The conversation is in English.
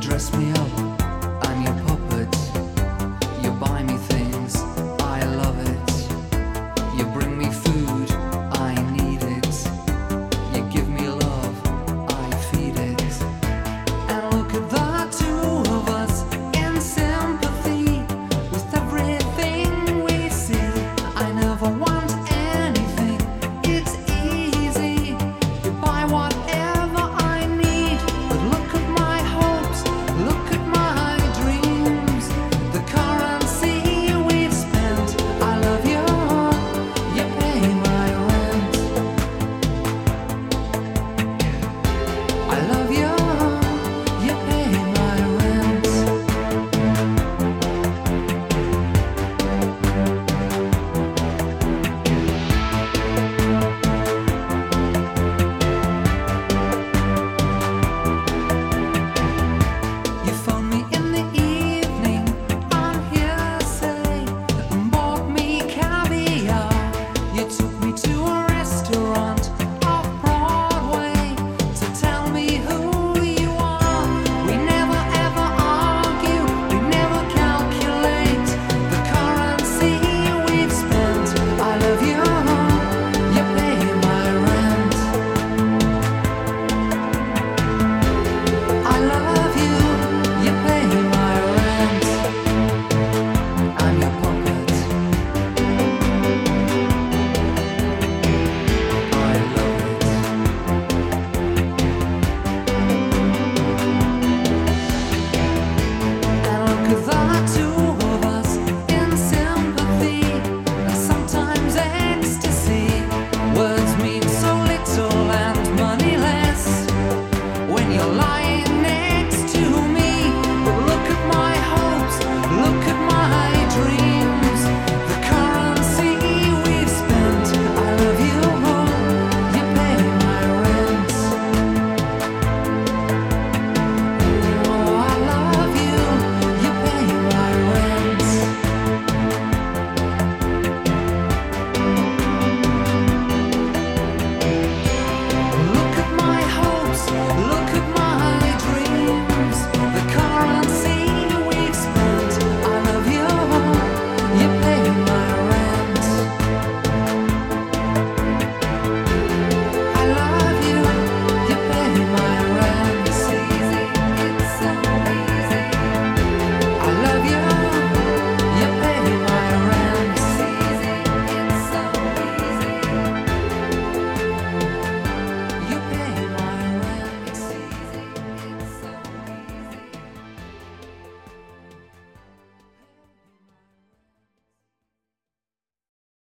dress me up.